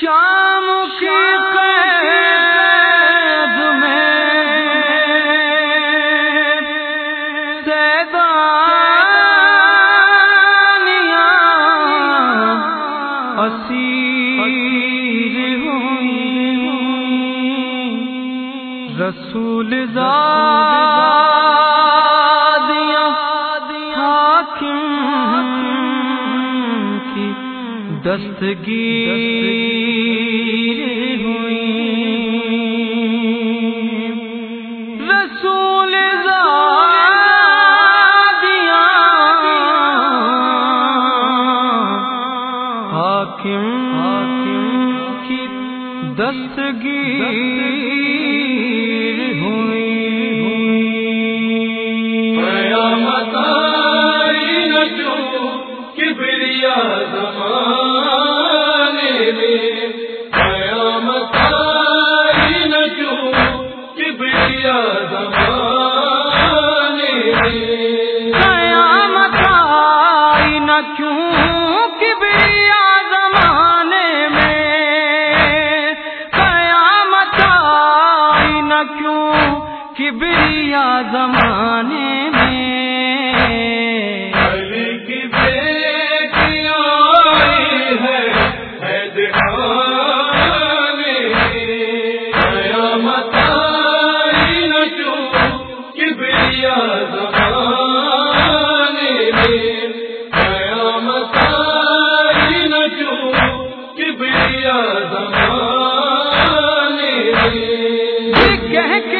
شام کی قید میں سیدانیاں اسیر ہوئی رسول زاد دستگیر ہوئی۔ رسول دیا حاکم کی دستگی دیا زمانے میں۔ علی کی بیٹیاں آئی ہے کی بیا زمانے میں۔ قیامت آئی نہ کی بیا زمانے کہہ کے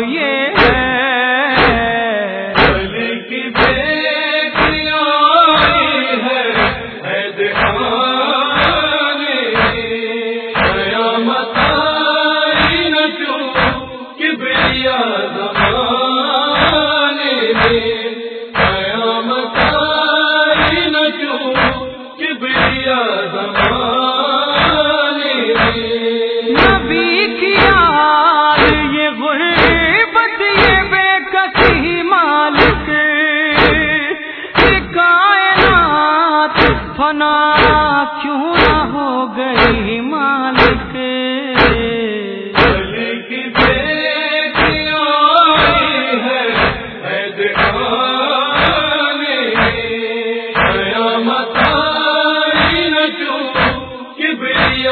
یہ ہے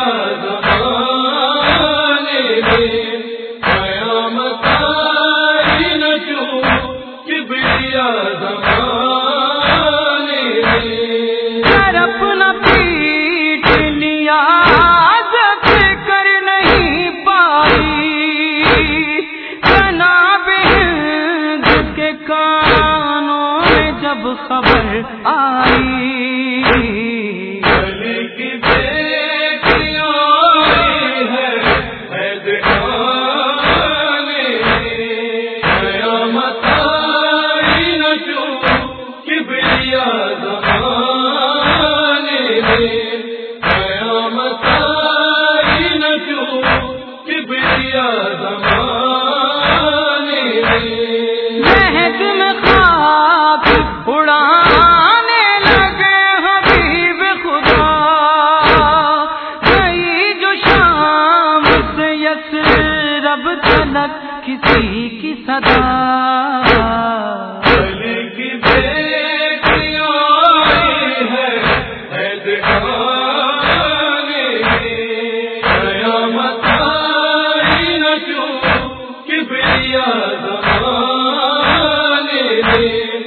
Yeah, yeah, yeah. دیا زمانے